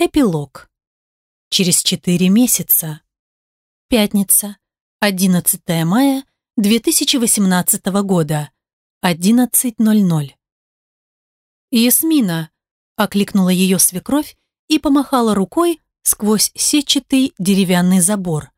Эпилог. Через четыре месяца. Пятница. 11 мая 2018 года. 11.00. «Ясмина!» – окликнула ее свекровь и помахала рукой сквозь сетчатый деревянный забор.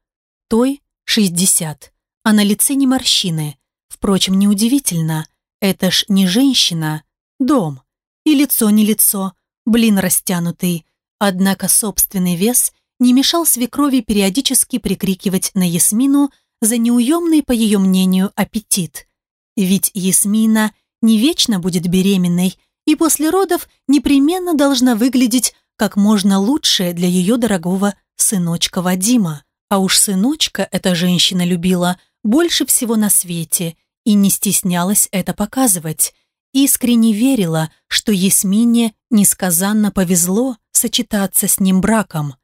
Той – 60, а на лице не морщины. Впрочем, неудивительно, это ж не женщина, дом. И лицо не лицо, блин растянутый – Однако собственный вес не мешал свекрови периодически прикрикивать на Ясмину за неуемный, по ее мнению, аппетит. Ведь Ясмина не вечно будет беременной и после родов непременно должна выглядеть как можно лучше для ее дорогого сыночка Вадима. А уж сыночка эта женщина любила больше всего на свете и не стеснялась это показывать. Искренне верила, что Ясмине несказанно повезло сочетаться с ним браком.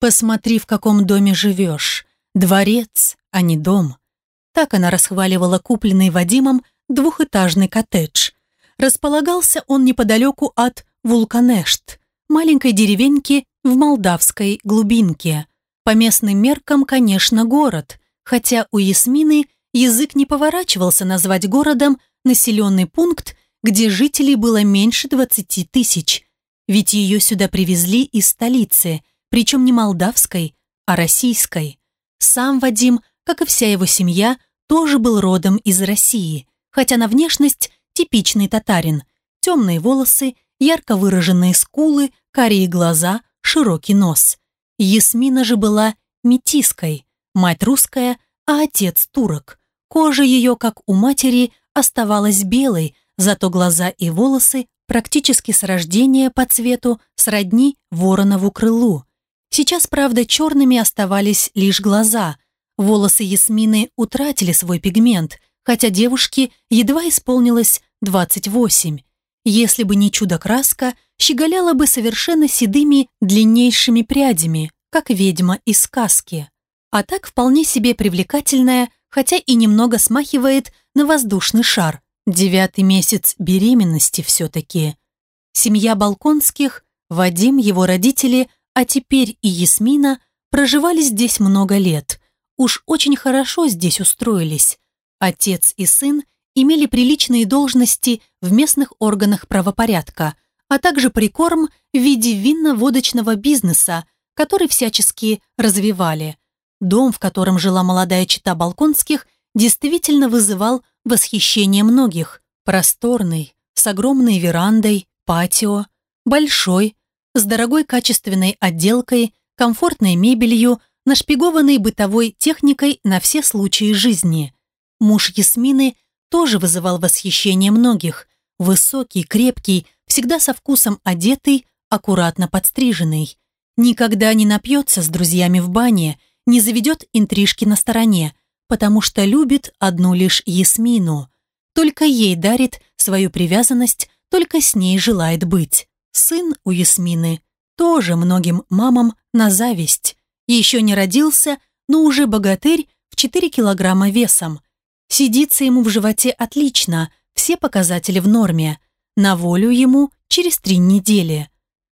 «Посмотри, в каком доме живешь. Дворец, а не дом». Так она расхваливала купленный Вадимом двухэтажный коттедж. Располагался он неподалеку от Вулканешт, маленькой деревеньки в молдавской глубинке. По местным меркам, конечно, город, хотя у Ясмины язык не поворачивался назвать городом населенный пункт, где жителей было меньше 20 тысяч. Ведь ее сюда привезли из столицы, причем не молдавской, а российской. Сам Вадим, как и вся его семья, тоже был родом из России, хотя на внешность типичный татарин. Темные волосы, ярко выраженные скулы, карие глаза, широкий нос. Ясмина же была метиской, мать русская, а отец турок. Кожа ее, как у матери, оставалась белой, зато глаза и волосы практически с рождения по цвету сродни воронову крылу. Сейчас, правда, черными оставались лишь глаза. Волосы Ясмины утратили свой пигмент, хотя девушке едва исполнилось 28. Если бы не чудо-краска, щеголяла бы совершенно седыми длиннейшими прядями, как ведьма из сказки. А так вполне себе привлекательная, хотя и немного смахивает на воздушный шар – Девятый месяц беременности все-таки. Семья Балконских, Вадим, его родители, а теперь и Ясмина проживали здесь много лет. Уж очень хорошо здесь устроились. Отец и сын имели приличные должности в местных органах правопорядка, а также прикорм в виде винно-водочного бизнеса, который всячески развивали. Дом, в котором жила молодая чита Балконских, действительно вызывал восхищение многих. Просторный, с огромной верандой, патио, большой, с дорогой качественной отделкой, комфортной мебелью, нашпигованной бытовой техникой на все случаи жизни. Муж Ясмины тоже вызывал восхищение многих. Высокий, крепкий, всегда со вкусом одетый, аккуратно подстриженный. Никогда не напьется с друзьями в бане, не заведет интрижки на стороне, потому что любит одну лишь Ясмину. Только ей дарит свою привязанность, только с ней желает быть. Сын у Ясмины тоже многим мамам на зависть. Еще не родился, но уже богатырь в 4 килограмма весом. Сидится ему в животе отлично, все показатели в норме. На волю ему через три недели.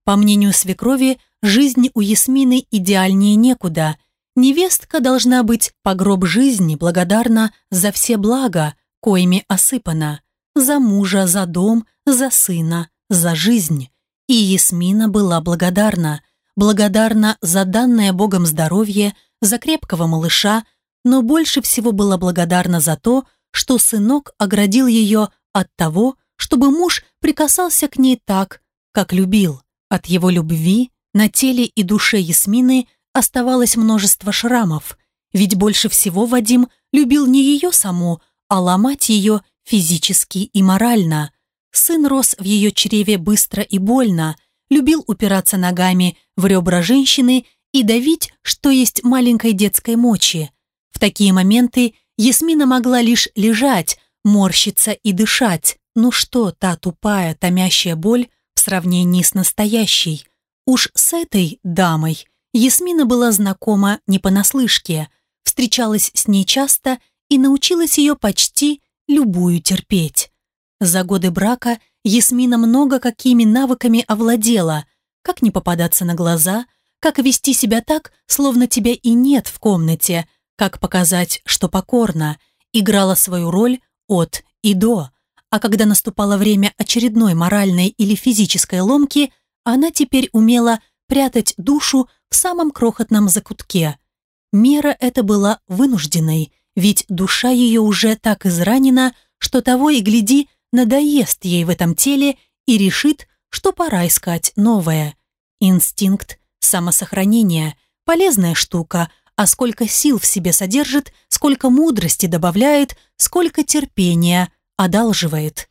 По мнению свекрови, жизнь у Ясмины идеальнее некуда – Невестка должна быть по гроб жизни благодарна за все блага, коими осыпана, за мужа, за дом, за сына, за жизнь. И Ясмина была благодарна, благодарна за данное Богом здоровье, за крепкого малыша, но больше всего была благодарна за то, что сынок оградил ее от того, чтобы муж прикасался к ней так, как любил. От его любви на теле и душе Ясмины оставалось множество шрамов, ведь больше всего Вадим любил не ее саму, а ломать ее физически и морально. Сын рос в ее чреве быстро и больно, любил упираться ногами в ребра женщины и давить, что есть маленькой детской мочи. В такие моменты Ясмина могла лишь лежать, морщиться и дышать. Ну что та тупая, томящая боль в сравнении с настоящей? Уж с этой дамой Ясмина была знакома не понаслышке, встречалась с ней часто и научилась ее почти любую терпеть. За годы брака Ясмина много какими навыками овладела. как не попадаться на глаза, как вести себя так, словно тебя и нет в комнате, как показать, что покорно, играла свою роль от и до. А когда наступало время очередной моральной или физической ломки, она теперь умела прятать душу в самом крохотном закутке. Мера эта была вынужденной, ведь душа ее уже так изранена, что того и гляди, надоест ей в этом теле и решит, что пора искать новое. Инстинкт самосохранения – полезная штука, а сколько сил в себе содержит, сколько мудрости добавляет, сколько терпения одалживает.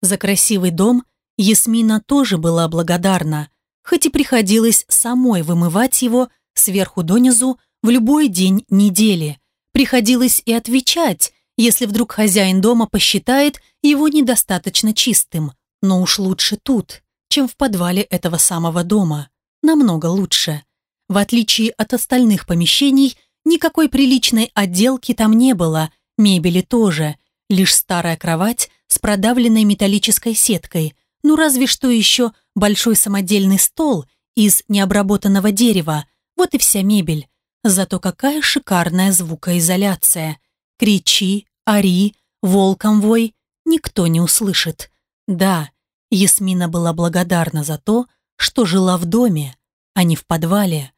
За красивый дом Ясмина тоже была благодарна, хоть и приходилось самой вымывать его сверху донизу в любой день недели. Приходилось и отвечать, если вдруг хозяин дома посчитает его недостаточно чистым. Но уж лучше тут, чем в подвале этого самого дома. Намного лучше. В отличие от остальных помещений, никакой приличной отделки там не было, мебели тоже, лишь старая кровать с продавленной металлической сеткой, ну разве что еще большой самодельный стол из необработанного дерева, вот и вся мебель. Зато какая шикарная звукоизоляция. Кричи, ори, волком вой, никто не услышит. Да, Ясмина была благодарна за то, что жила в доме, а не в подвале.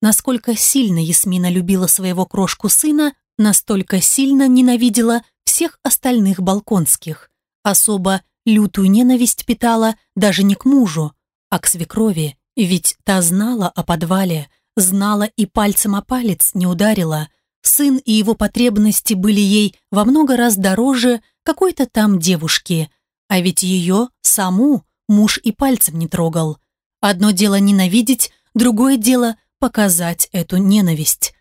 Насколько сильно Ясмина любила своего крошку сына, настолько сильно ненавидела всех остальных балконских. Особо лютую ненависть питала даже не к мужу, а к свекрови, ведь та знала о подвале, знала и пальцем о палец не ударила. Сын и его потребности были ей во много раз дороже какой-то там девушки, а ведь ее, саму, муж и пальцем не трогал. Одно дело ненавидеть, другое дело показать эту ненависть.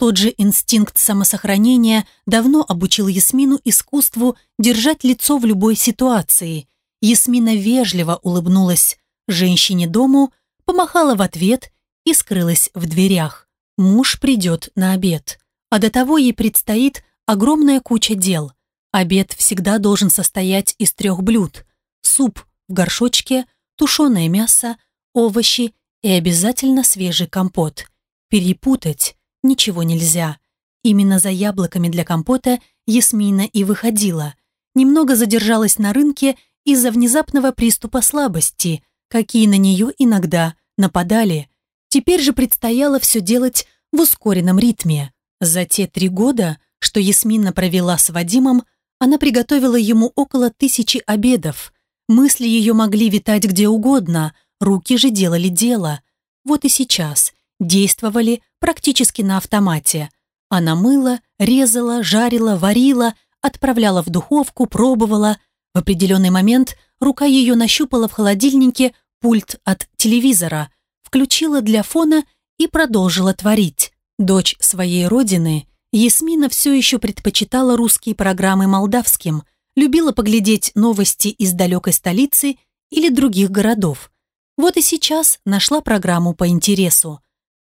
Тот же инстинкт самосохранения давно обучил Ясмину искусству держать лицо в любой ситуации. Ясмина вежливо улыбнулась женщине дому, помахала в ответ и скрылась в дверях. Муж придет на обед, а до того ей предстоит огромная куча дел – Обед всегда должен состоять из трех блюд. Суп в горшочке, тушеное мясо, овощи и обязательно свежий компот. Перепутать ничего нельзя. Именно за яблоками для компота Ясмина и выходила. Немного задержалась на рынке из-за внезапного приступа слабости, какие на нее иногда нападали. Теперь же предстояло все делать в ускоренном ритме. За те три года, что Ясмина провела с Вадимом, она приготовила ему около тысячи обедов. Мысли ее могли витать где угодно, руки же делали дело. Вот и сейчас действовали практически на автомате. Она мыла, резала, жарила, варила, отправляла в духовку, пробовала. В определенный момент рука ее нащупала в холодильнике пульт от телевизора, включила для фона и продолжила творить. Дочь своей родины Ясмина все еще предпочитала русские программы молдавским, любила поглядеть новости из далекой столицы или других городов. Вот и сейчас нашла программу по интересу.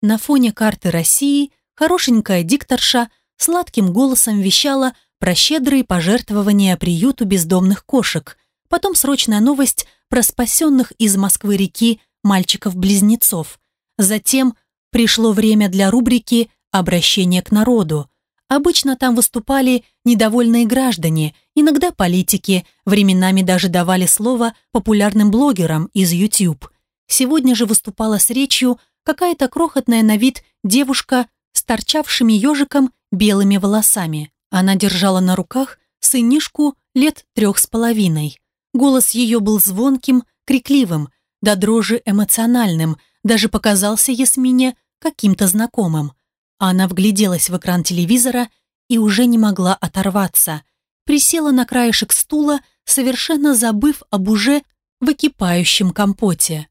На фоне карты России хорошенькая дикторша сладким голосом вещала про щедрые пожертвования приюту бездомных кошек, потом срочная новость про спасенных из Москвы-реки мальчиков-близнецов. Затем пришло время для рубрики «Обращение к народу», Обычно там выступали недовольные граждане, иногда политики, временами даже давали слово популярным блогерам из YouTube. Сегодня же выступала с речью какая-то крохотная на вид девушка с торчавшими ежиком белыми волосами. Она держала на руках сынишку лет трех с половиной. Голос ее был звонким, крикливым, до дрожи эмоциональным, даже показался Ясмине каким-то знакомым. Она вгляделась в экран телевизора и уже не могла оторваться. Присела на краешек стула, совершенно забыв об уже выкипающем компоте.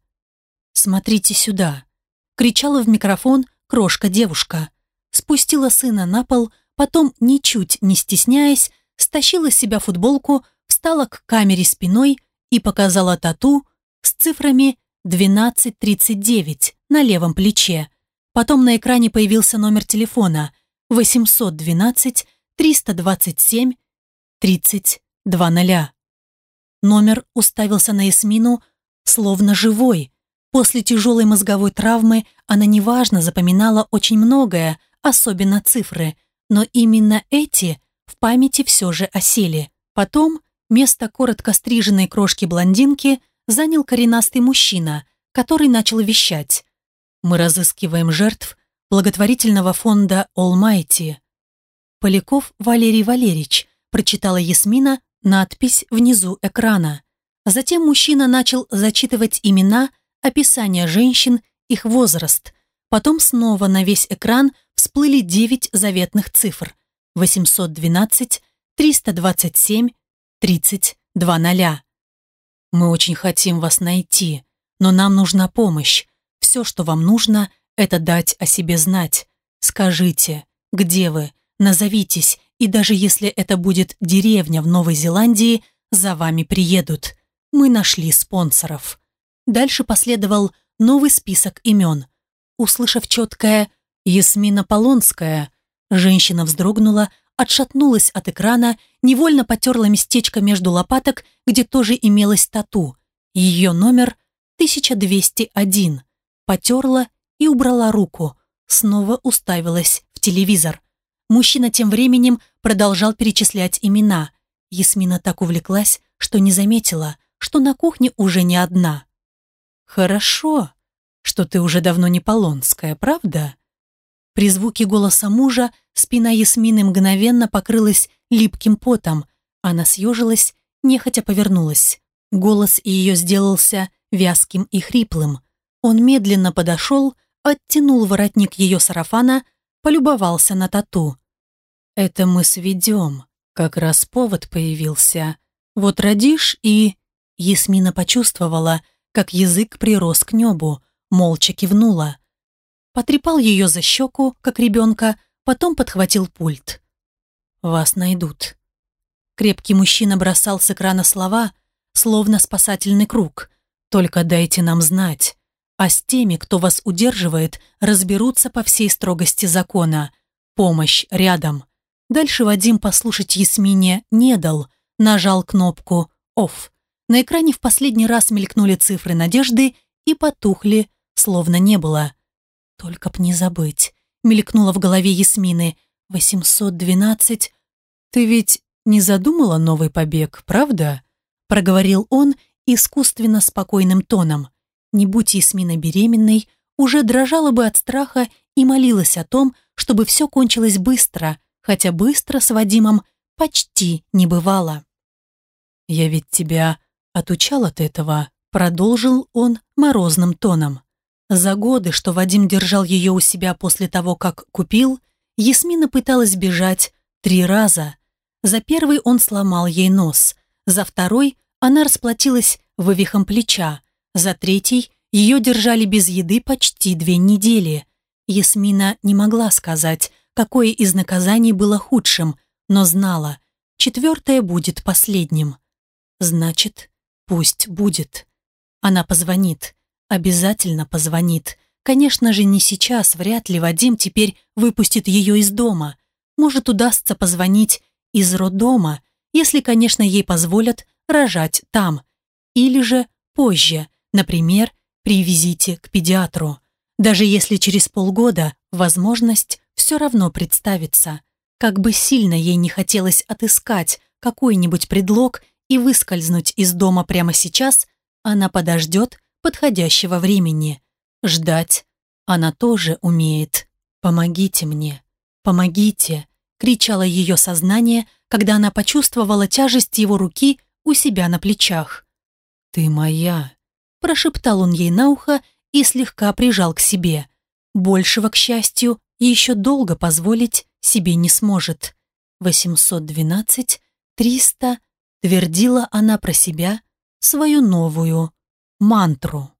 «Смотрите сюда!» — кричала в микрофон крошка-девушка. Спустила сына на пол, потом, ничуть не стесняясь, стащила с себя футболку, встала к камере спиной и показала тату с цифрами 1239 на левом плече. Потом на экране появился номер телефона 812 327 30 Номер уставился на Эсмину, словно живой. После тяжелой мозговой травмы она неважно запоминала очень многое, особенно цифры, но именно эти в памяти все же осели. Потом место коротко стриженной крошки-блондинки занял коренастый мужчина, который начал вещать. «Мы разыскиваем жертв благотворительного фонда Almighty». Поляков Валерий Валерьевич, прочитала Ясмина надпись внизу экрана. Затем мужчина начал зачитывать имена, описание женщин, их возраст. Потом снова на весь экран всплыли девять заветных цифр. 812, 327, 30, 20. Мы очень хотим вас найти, но нам нужна помощь. Все, что вам нужно, это дать о себе знать. Скажите, где вы, назовитесь, и даже если это будет деревня в Новой Зеландии, за вами приедут. Мы нашли спонсоров. Дальше последовал новый список имен. Услышав четкое «Ясмина Полонская», женщина вздрогнула, отшатнулась от экрана, невольно потерла местечко между лопаток, где тоже имелась тату. Ее номер 1201. Потерла и убрала руку. Снова уставилась в телевизор. Мужчина тем временем продолжал перечислять имена. Ясмина так увлеклась, что не заметила, что на кухне уже не одна. «Хорошо, что ты уже давно не Полонская, правда?» При звуке голоса мужа спина Ясмины мгновенно покрылась липким потом. Она съежилась, нехотя повернулась. Голос ее сделался вязким и хриплым. Он медленно подошел, оттянул воротник ее сарафана, полюбовался на тату. «Это мы сведем. Как раз повод появился. Вот родишь и...» Ясмина почувствовала, как язык прирос к небу, молча кивнула. Потрепал ее за щеку, как ребенка, потом подхватил пульт. «Вас найдут». Крепкий мужчина бросал с экрана слова, словно спасательный круг. «Только дайте нам знать. А с теми, кто вас удерживает, разберутся по всей строгости закона. Помощь рядом». Дальше Вадим послушать Ясмине не дал, нажал кнопку «Офф». На экране в последний раз мелькнули цифры надежды и потухли, словно не было. Только б не забыть. Мелькнуло в голове Ясмины. Восемьсот двенадцать. Ты ведь не задумала новый побег, правда? Проговорил он искусственно спокойным тоном. Не будь Ясмина беременной, уже дрожала бы от страха и молилась о том, чтобы все кончилось быстро, хотя быстро с Вадимом почти не бывало. «Я ведь тебя отучал от этого», — продолжил он морозным тоном. За годы, что Вадим держал ее у себя после того, как купил, Ясмина пыталась бежать три раза. За первый он сломал ей нос, за второй она расплатилась вывихом плеча, за третий ее держали без еды почти две недели. Ясмина не могла сказать, какое из наказаний было худшим, но знала, четвертое будет последним. Значит, пусть будет. Она позвонит. Обязательно позвонит. Конечно же, не сейчас, вряд ли Вадим теперь выпустит ее из дома. Может, удастся позвонить из роддома, если, конечно, ей позволят рожать там. Или же позже, например, при визите к педиатру. Даже если через полгода возможность все равно представится. Как бы сильно ей не хотелось отыскать какой-нибудь предлог и выскользнуть из дома прямо сейчас, она подождет, подходящего времени. Ждать она тоже умеет. «Помогите мне! Помогите!» кричало ее сознание, когда она почувствовала тяжесть его руки у себя на плечах. «Ты моя!» прошептал он ей на ухо и слегка прижал к себе. Большего, к счастью, еще долго позволить себе не сможет. 812, 300, твердила она про себя свою новую мантру.